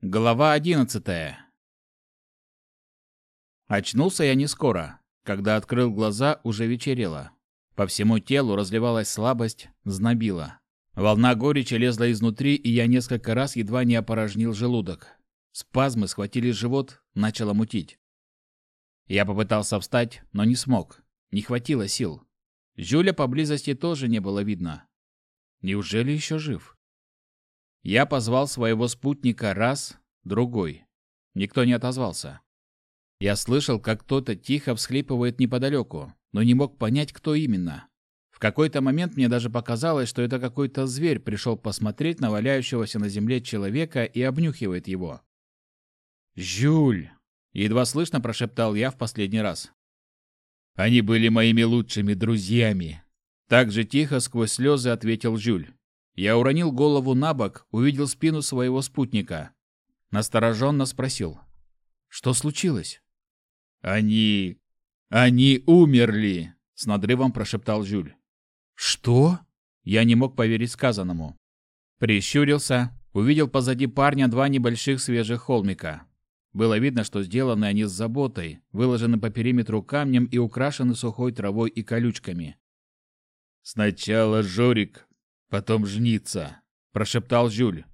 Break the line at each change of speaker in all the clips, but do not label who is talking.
Глава одиннадцатая. Очнулся я не скоро. Когда открыл глаза, уже вечерело. По всему телу разливалась слабость, знобила. Волна горечи лезла изнутри, и я несколько раз едва не опорожнил желудок. Спазмы схватили живот, начало мутить. Я попытался встать, но не смог. Не хватило сил. Жюля поблизости тоже не было видно. Неужели еще жив? Я позвал своего спутника раз, другой. Никто не отозвался. Я слышал, как кто-то тихо всхлипывает неподалеку, но не мог понять, кто именно. В какой-то момент мне даже показалось, что это какой-то зверь пришел посмотреть на валяющегося на земле человека и обнюхивает его. «Жюль!» — едва слышно прошептал я в последний раз. «Они были моими лучшими друзьями!» Так же тихо сквозь слезы ответил Жюль. Я уронил голову на бок, увидел спину своего спутника. Настороженно спросил. «Что случилось?» «Они... они умерли!» С надрывом прошептал Жюль. «Что?» Я не мог поверить сказанному. Прищурился, увидел позади парня два небольших свежих холмика. Было видно, что сделаны они с заботой, выложены по периметру камнем и украшены сухой травой и колючками. «Сначала Жорик, Потом жнится, прошептал Жюль.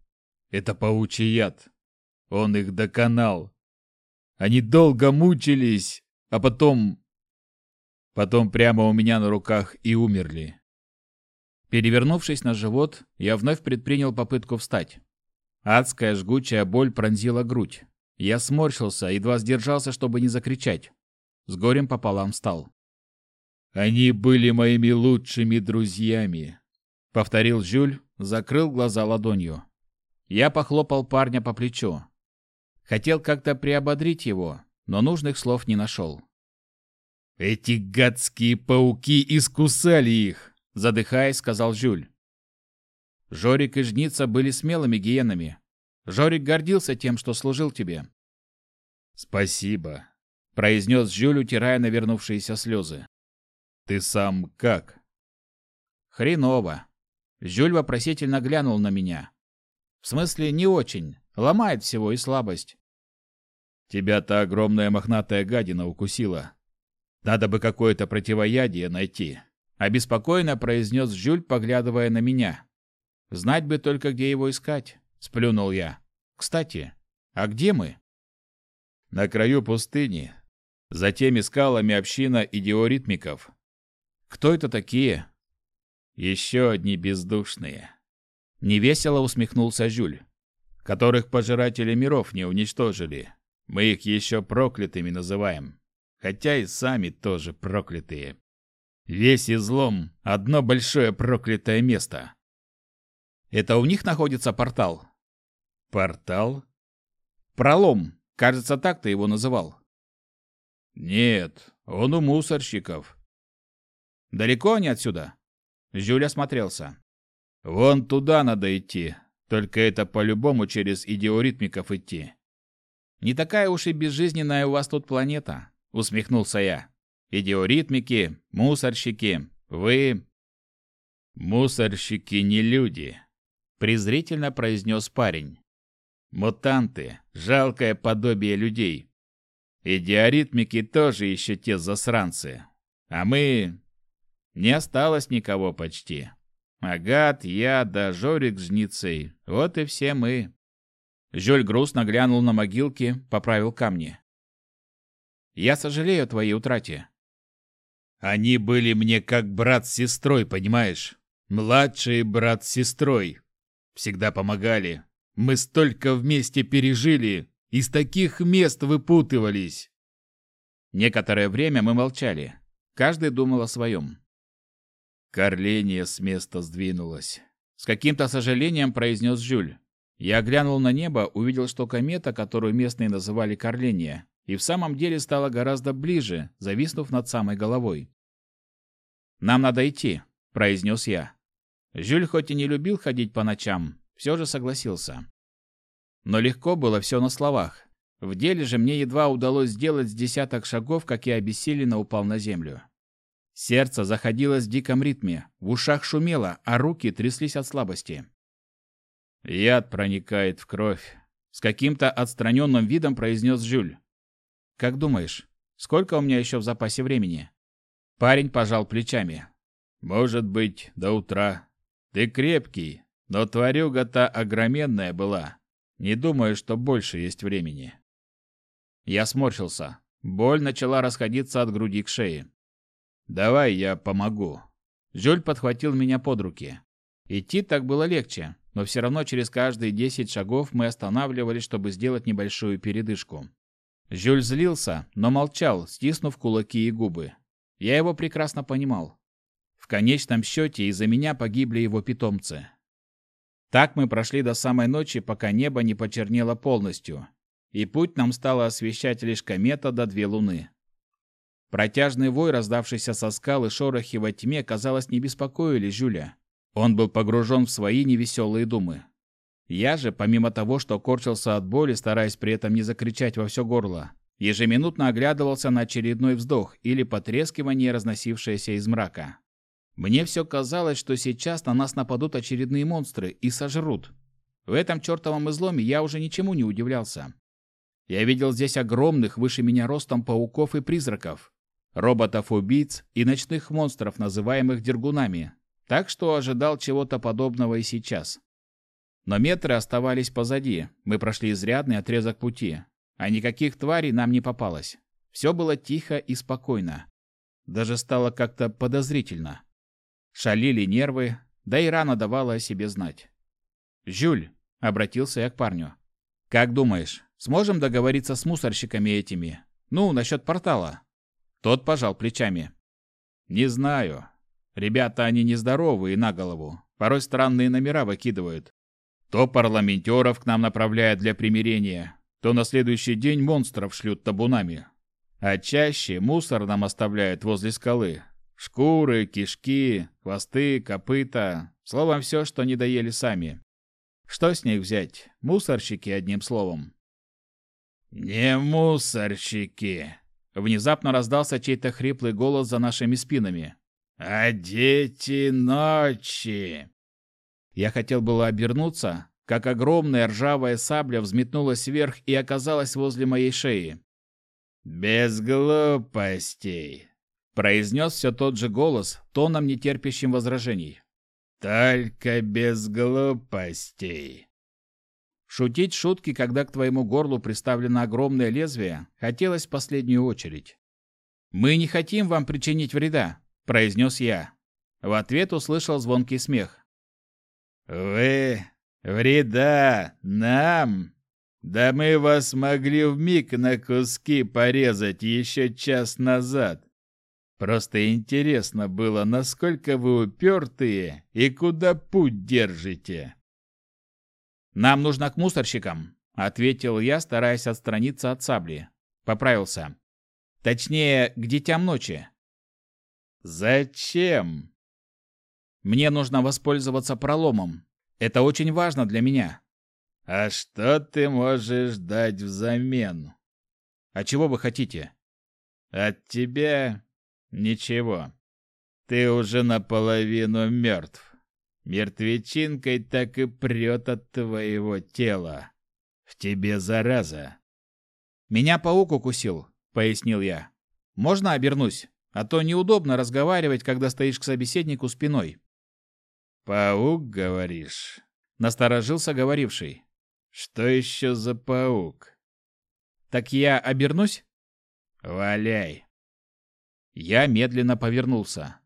Это паучий яд. Он их доконал. Они долго мучились, а потом... Потом прямо у меня на руках и умерли. Перевернувшись на живот, я вновь предпринял попытку встать. Адская жгучая боль пронзила грудь. Я сморщился, едва сдержался, чтобы не закричать. С горем пополам встал. «Они были моими лучшими друзьями повторил Жюль, закрыл глаза ладонью. Я похлопал парня по плечу. Хотел как-то приободрить его, но нужных слов не нашел. «Эти гадские пауки искусали их!» – задыхаясь, сказал Жюль. Жорик и Жница были смелыми гиенами. Жорик гордился тем, что служил тебе. «Спасибо», – произнес Жюль, утирая навернувшиеся слезы. «Ты сам как?» «Хреново», Жюль вопросительно глянул на меня. В смысле, не очень. Ломает всего и слабость. Тебя-то огромная мохнатая гадина укусила. Надо бы какое-то противоядие найти. Обеспокоенно произнес Жюль, поглядывая на меня. Знать бы только, где его искать. Сплюнул я. Кстати, а где мы? На краю пустыни. За теми скалами община идиоритмиков. Кто это такие? Еще одни бездушные. Невесело усмехнулся Жюль. Которых пожиратели миров не уничтожили. Мы их еще проклятыми называем. Хотя и сами тоже проклятые. Весь излом — одно большое проклятое место. Это у них находится портал? Портал? Пролом. Кажется, так ты его называл. Нет, он у мусорщиков. Далеко они отсюда? Жюль осмотрелся. «Вон туда надо идти. Только это по-любому через идиоритмиков идти». «Не такая уж и безжизненная у вас тут планета», — усмехнулся я. «Идиоритмики, мусорщики, вы...» «Мусорщики не люди», — презрительно произнес парень. «Мутанты, жалкое подобие людей. Идиоритмики тоже еще те засранцы. А мы не осталось никого почти. Агат, я да Жорик с жницей. Вот и все мы. Жёль грустно глянул на могилки, поправил камни. Я сожалею о твоей утрате. Они были мне как брат с сестрой, понимаешь? Младший брат с сестрой. Всегда помогали. Мы столько вместе пережили, из таких мест выпутывались. Некоторое время мы молчали. Каждый думал о своем. Карления с места сдвинулась. С каким-то сожалением произнес Жюль. Я глянул на небо, увидел, что комета, которую местные называли Карления, и в самом деле стала гораздо ближе, зависнув над самой головой. «Нам надо идти», — произнес я. Жюль хоть и не любил ходить по ночам, все же согласился. Но легко было все на словах. В деле же мне едва удалось сделать с десяток шагов, как я обессиленно упал на землю. Сердце заходилось в диком ритме, в ушах шумело, а руки тряслись от слабости. «Яд проникает в кровь», — С каким-то отстраненным видом произнес Жюль. «Как думаешь, сколько у меня еще в запасе времени?» Парень пожал плечами. «Может быть, до утра. Ты крепкий, но тварюга-то огроменная была. Не думаю, что больше есть времени». Я сморщился. Боль начала расходиться от груди к шее. «Давай я помогу». Жюль подхватил меня под руки. Идти так было легче, но все равно через каждые десять шагов мы останавливались, чтобы сделать небольшую передышку. Жюль злился, но молчал, стиснув кулаки и губы. Я его прекрасно понимал. В конечном счете из-за меня погибли его питомцы. Так мы прошли до самой ночи, пока небо не почернело полностью, и путь нам стало освещать лишь комета до две луны. Протяжный вой, раздавшийся со скалы шорохи во тьме, казалось, не беспокоили Жюля. Он был погружен в свои невеселые думы. Я же, помимо того, что корчился от боли, стараясь при этом не закричать во все горло, ежеминутно оглядывался на очередной вздох или потрескивание, разносившееся из мрака. Мне все казалось, что сейчас на нас нападут очередные монстры и сожрут. В этом чертовом изломе я уже ничему не удивлялся. Я видел здесь огромных, выше меня ростом пауков и призраков, роботов-убийц и ночных монстров, называемых дергунами, так что ожидал чего-то подобного и сейчас. Но метры оставались позади, мы прошли изрядный отрезок пути, а никаких тварей нам не попалось. Все было тихо и спокойно. Даже стало как-то подозрительно. Шалили нервы, да и рана давала о себе знать. «Жюль», — обратился я к парню, — «как думаешь, сможем договориться с мусорщиками этими? Ну, насчет портала?» Тот пожал плечами. «Не знаю. Ребята, они нездоровые на голову. Порой странные номера выкидывают. То парламентеров к нам направляют для примирения, то на следующий день монстров шлют табунами. А чаще мусор нам оставляют возле скалы. Шкуры, кишки, хвосты, копыта. Словом, все, что не доели сами. Что с них взять? Мусорщики, одним словом. «Не мусорщики!» Внезапно раздался чей-то хриплый голос за нашими спинами. «А дети ночи!» Я хотел было обернуться, как огромная ржавая сабля взметнулась вверх и оказалась возле моей шеи. «Без глупостей!» — произнес все тот же голос, тоном нетерпящим возражений. «Только без глупостей!» Шутить шутки, когда к твоему горлу приставлено огромное лезвие, хотелось в последнюю очередь. «Мы не хотим вам причинить вреда», — произнес я. В ответ услышал звонкий смех. «Вы... вреда... нам? Да мы вас могли вмиг на куски порезать еще час назад. Просто интересно было, насколько вы упертые и куда путь держите». «Нам нужно к мусорщикам», — ответил я, стараясь отстраниться от сабли. Поправился. «Точнее, к детям ночи». «Зачем?» «Мне нужно воспользоваться проломом. Это очень важно для меня». «А что ты можешь дать взамен?» «А чего вы хотите?» «От тебя ничего. Ты уже наполовину мертв. Мертвечинкой так и прет от твоего тела. В тебе зараза. Меня паук укусил, пояснил я. Можно обернусь? А то неудобно разговаривать, когда стоишь к собеседнику спиной. Паук, говоришь? Насторожился говоривший. Что еще за паук? Так я обернусь? Валяй. Я медленно повернулся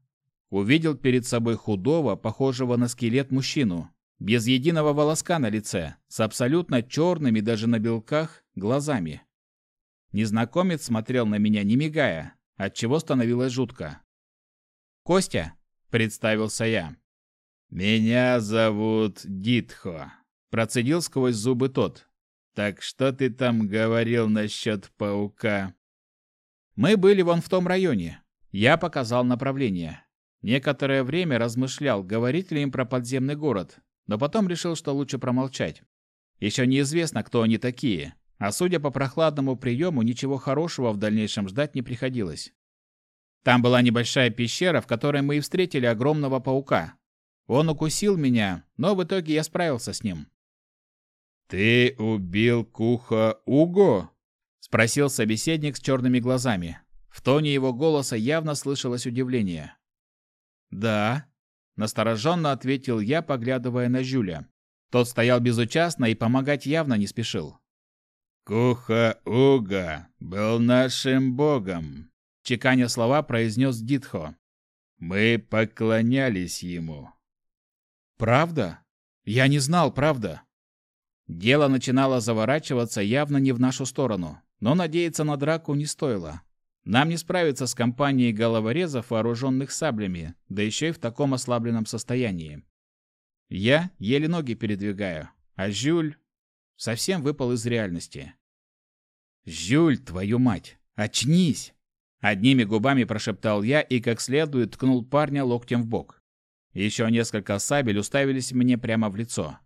увидел перед собой худого, похожего на скелет мужчину, без единого волоска на лице, с абсолютно черными даже на белках глазами. Незнакомец смотрел на меня, не мигая, отчего становилось жутко. «Костя», — представился я. «Меня зовут Дитхо», — процедил сквозь зубы тот. «Так что ты там говорил насчет паука?» «Мы были вон в том районе». Я показал направление. Некоторое время размышлял, говорить ли им про подземный город, но потом решил, что лучше промолчать. Еще неизвестно, кто они такие, а судя по прохладному приему, ничего хорошего в дальнейшем ждать не приходилось. Там была небольшая пещера, в которой мы и встретили огромного паука. Он укусил меня, но в итоге я справился с ним. «Ты убил Куха Уго?» — спросил собеседник с черными глазами. В тоне его голоса явно слышалось удивление. «Да», — настороженно ответил я, поглядывая на Жюля. Тот стоял безучастно и помогать явно не спешил. «Куха-Уга был нашим богом», — чеканя слова произнес Дитхо. «Мы поклонялись ему». «Правда? Я не знал, правда». Дело начинало заворачиваться явно не в нашу сторону, но надеяться на драку не стоило. Нам не справиться с компанией головорезов, вооруженных саблями, да еще и в таком ослабленном состоянии. Я еле ноги передвигаю, а Жюль совсем выпал из реальности. «Жюль, твою мать! Очнись!» Одними губами прошептал я и как следует ткнул парня локтем в бок. Еще несколько сабель уставились мне прямо в лицо.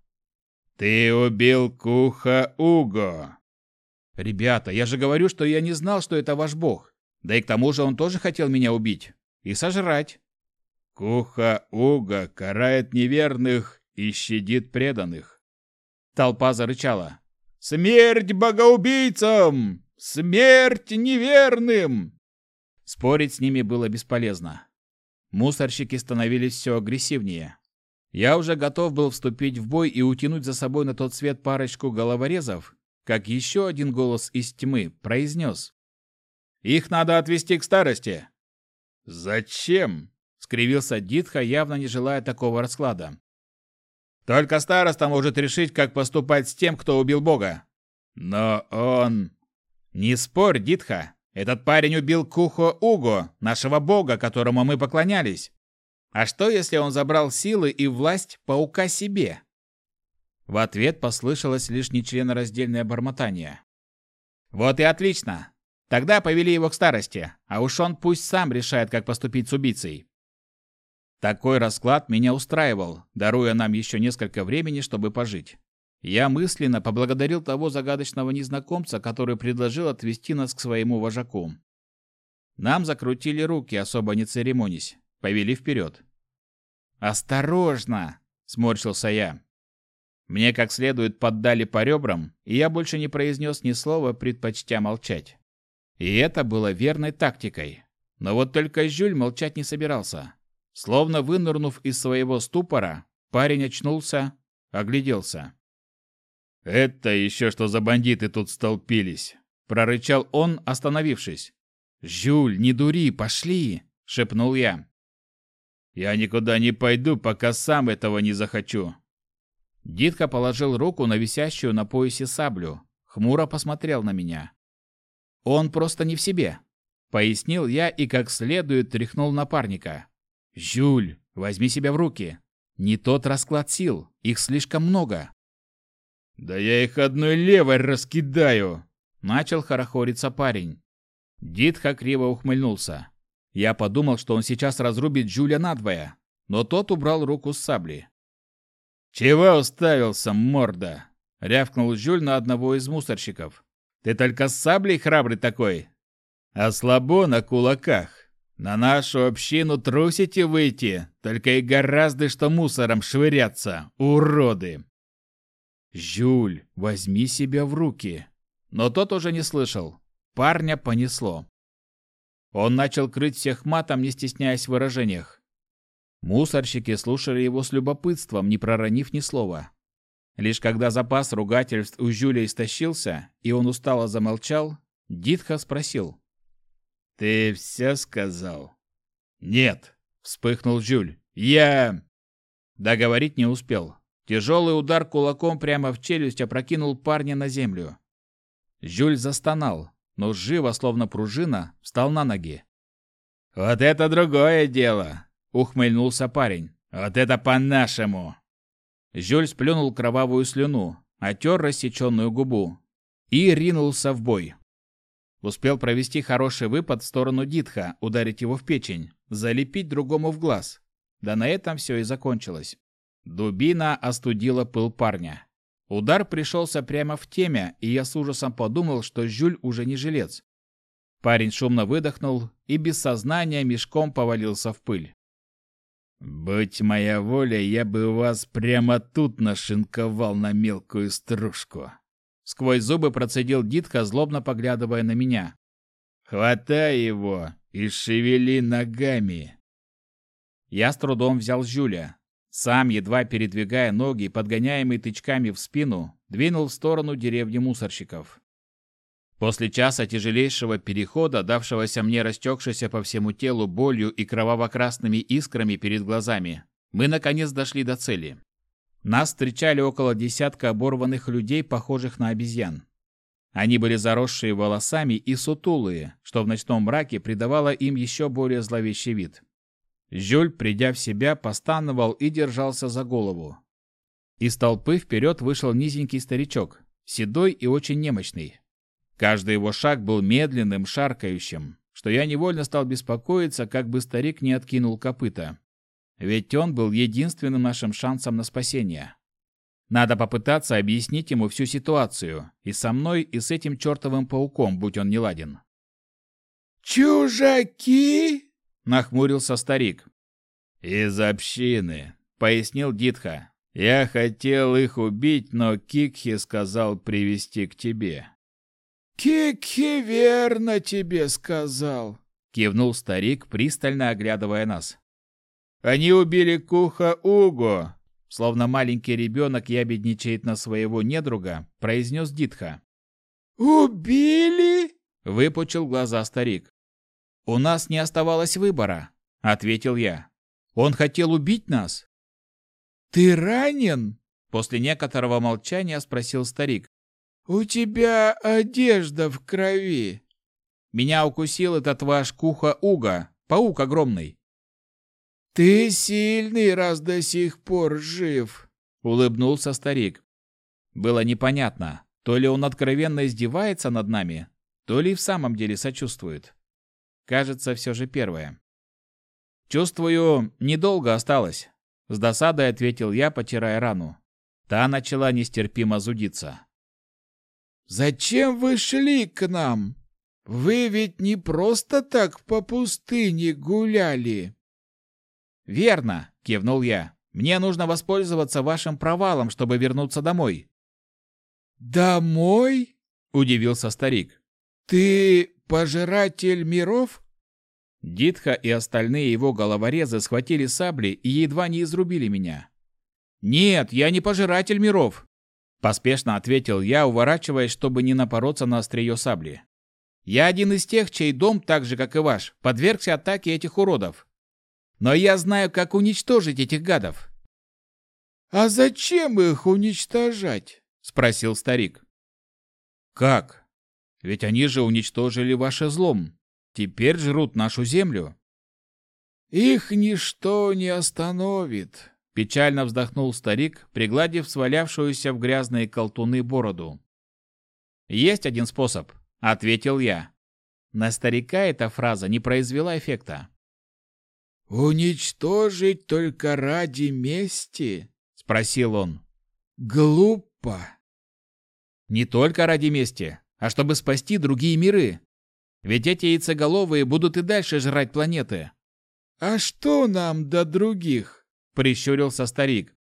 «Ты убил Куха Уго!» «Ребята, я же говорю, что я не знал, что это ваш бог. Да и к тому же он тоже хотел меня убить. И сожрать. Куха-уга карает неверных и щадит преданных. Толпа зарычала. «Смерть богоубийцам! Смерть неверным!» Спорить с ними было бесполезно. Мусорщики становились все агрессивнее. Я уже готов был вступить в бой и утянуть за собой на тот свет парочку головорезов, как еще один голос из тьмы произнес. Их надо отвести к старости. Зачем? скривился Дитха, явно не желая такого расклада. Только староста может решить, как поступать с тем, кто убил Бога. Но он... Не спорь, Дитха. Этот парень убил Кухо Уго, нашего бога, которому мы поклонялись. А что, если он забрал силы и власть паука себе? В ответ послышалось лишь нечленораздельное бормотание. Вот и отлично. Тогда повели его к старости, а уж он пусть сам решает, как поступить с убийцей. Такой расклад меня устраивал, даруя нам еще несколько времени, чтобы пожить. Я мысленно поблагодарил того загадочного незнакомца, который предложил отвести нас к своему вожаку. Нам закрутили руки, особо не церемонясь, повели вперед. «Осторожно!» – сморщился я. Мне как следует поддали по ребрам, и я больше не произнес ни слова, предпочтя молчать. И это было верной тактикой. Но вот только Жюль молчать не собирался. Словно вынырнув из своего ступора, парень очнулся, огляделся. «Это еще что за бандиты тут столпились?» – прорычал он, остановившись. «Жюль, не дури, пошли!» – шепнул я. «Я никуда не пойду, пока сам этого не захочу». Дитка положил руку на висящую на поясе саблю, хмуро посмотрел на меня. Он просто не в себе, пояснил я и как следует тряхнул напарника. Жюль, возьми себя в руки. Не тот расклад сил, их слишком много. Да я их одной левой раскидаю, начал хорохориться парень. Дитха криво ухмыльнулся. Я подумал, что он сейчас разрубит Жюля надвое, но тот убрал руку с сабли. «Чего уставился, морда?» — рявкнул Жюль на одного из мусорщиков. Ты только с саблей храбрый такой, а слабо на кулаках. На нашу общину трусите выйти, только и гораздо что мусором швыряться, уроды. Жюль, возьми себя в руки. Но тот уже не слышал. Парня понесло. Он начал крыть всех матом, не стесняясь в выражениях. Мусорщики слушали его с любопытством, не проронив ни слова. Лишь когда запас ругательств у Жюля истощился, и он устало замолчал, Дитха спросил. «Ты все сказал?» «Нет», — вспыхнул Жюль. «Я...» Договорить не успел. Тяжелый удар кулаком прямо в челюсть опрокинул парня на землю. Жюль застонал, но живо, словно пружина, встал на ноги. «Вот это другое дело!» — ухмыльнулся парень. «Вот это по-нашему!» Жюль сплюнул кровавую слюну, отер рассеченную губу и ринулся в бой. Успел провести хороший выпад в сторону Дитха, ударить его в печень, залепить другому в глаз. Да на этом все и закончилось. Дубина остудила пыл парня. Удар пришелся прямо в темя, и я с ужасом подумал, что Жюль уже не жилец. Парень шумно выдохнул и без сознания мешком повалился в пыль. Будь моя воля, я бы вас прямо тут нашинковал на мелкую стружку. Сквозь зубы процедил Дитка, злобно поглядывая на меня. Хватай его и шевели ногами. Я с трудом взял Жюля. Сам, едва передвигая ноги, подгоняемый тычками в спину, двинул в сторону деревни мусорщиков. После часа тяжелейшего перехода, давшегося мне растекшейся по всему телу болью и кроваво-красными искрами перед глазами, мы наконец дошли до цели. Нас встречали около десятка оборванных людей, похожих на обезьян. Они были заросшие волосами и сутулые, что в ночном мраке придавало им еще более зловещий вид. Жюль, придя в себя, постановал и держался за голову. Из толпы вперед вышел низенький старичок, седой и очень немощный. Каждый его шаг был медленным, шаркающим, что я невольно стал беспокоиться, как бы старик не откинул копыта. Ведь он был единственным нашим шансом на спасение. Надо попытаться объяснить ему всю ситуацию, и со мной, и с этим чертовым пауком, будь он неладен.
«Чужаки?»
— нахмурился старик. «Из общины», — пояснил Дитха. «Я хотел их убить, но Кикхи сказал привести к тебе».
«Кики верно тебе сказал», —
кивнул старик, пристально оглядывая нас. «Они убили Куха Уго», словно маленький ребенок ябедничает на своего недруга, произнес Дитха.
«Убили?»
— выпучил глаза старик. «У нас не оставалось выбора», — ответил я. «Он хотел убить нас».
«Ты ранен?»
— после некоторого молчания спросил старик.
«У тебя одежда в крови».
«Меня укусил этот ваш куха-уга, паук огромный».
«Ты сильный, раз до сих пор жив», —
улыбнулся старик. Было непонятно, то ли он откровенно издевается над нами, то ли в самом деле сочувствует. Кажется, все же первое. «Чувствую, недолго осталось», — с досадой ответил я, потирая рану. Та начала нестерпимо зудиться.
Зачем вы шли к нам? Вы ведь не просто так по пустыне гуляли.
Верно, кивнул я. Мне нужно воспользоваться вашим провалом, чтобы вернуться домой.
Домой?
удивился старик.
Ты пожиратель миров?
Дитха и остальные его головорезы схватили сабли и едва не изрубили меня. Нет, я не пожиратель миров, Поспешно ответил я, уворачиваясь, чтобы не напороться на острие сабли. Я один из тех, чей дом, так же как и ваш, подвергся атаке этих уродов. Но я знаю, как уничтожить этих гадов.
А зачем их уничтожать? спросил старик.
Как? Ведь они же уничтожили ваше злом. Теперь жрут нашу землю.
Их ничто не остановит,
Печально вздохнул старик, пригладив свалявшуюся в грязные колтуны бороду. «Есть один способ», — ответил я. На старика эта фраза не произвела эффекта.
«Уничтожить только ради мести?»
— спросил он.
«Глупо».
«Не только ради мести, а чтобы спасти другие миры. Ведь эти яйцеголовые будут и дальше жрать планеты».
«А что нам до других?»
Прищурился старик.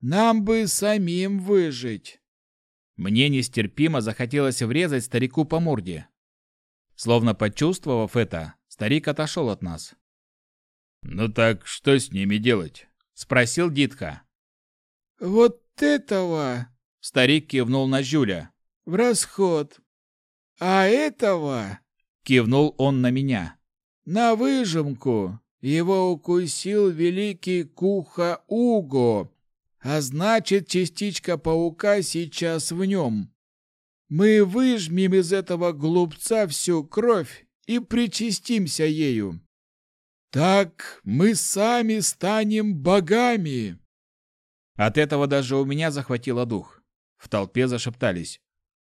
Нам бы самим выжить.
Мне нестерпимо захотелось врезать старику по морде. Словно почувствовав это, старик отошел от нас. «Ну так что с ними делать?» — спросил Дитха.
«Вот этого!»
— старик кивнул на Жюля.
«В расход. А этого?»
— кивнул он на меня.
«На выжимку. Его укусил великий Куха-Уго, а значит, частичка паука сейчас в нем. Мы выжмем из этого глупца всю кровь и причастимся ею. Так мы сами станем богами.
От этого даже у меня захватило дух. В толпе зашептались.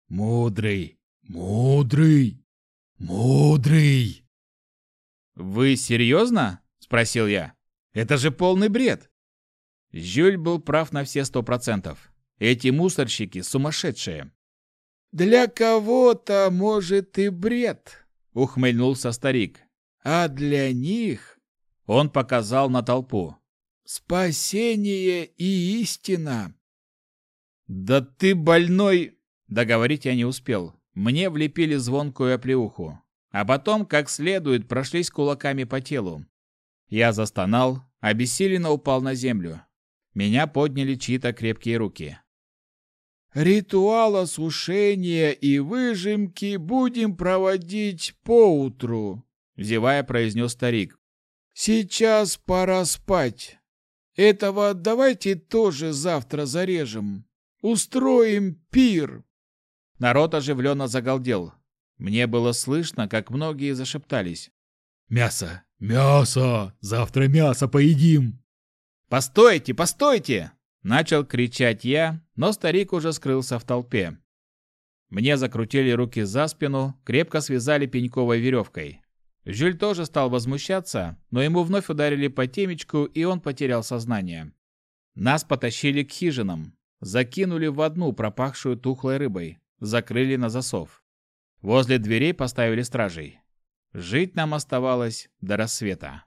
«Мудрый! Мудрый! Мудрый!» «Вы серьезно?» – спросил я. «Это же полный бред!» Жюль был прав на все сто процентов. Эти мусорщики сумасшедшие.
«Для кого-то, может, и бред», — ухмыльнулся старик. «А для них...»
Он показал на толпу.
спасение и истина.
Да ты больной, договорить я не успел. Мне влепили звонкую оплеуху, а потом, как следует, прошлись кулаками по телу. Я застонал, обессиленно упал на землю. Меня подняли чьи-то крепкие руки.
Ритуал осушения и выжимки будем проводить поутру, зевая произнес старик. Сейчас пора спать. Этого давайте тоже завтра зарежем. Устроим пир.
Народ оживленно загалдел. Мне было слышно, как многие зашептались.
«Мясо! Мясо! Завтра мясо поедим!»
«Постойте, постойте!» Начал кричать я, но старик уже скрылся в толпе. Мне закрутили руки за спину, крепко связали пеньковой веревкой. Жюль тоже стал возмущаться, но ему вновь ударили по темечку, и он потерял сознание. Нас потащили к хижинам, закинули в одну пропахшую тухлой рыбой, закрыли на засов. Возле дверей поставили стражей. Жить нам оставалось до рассвета.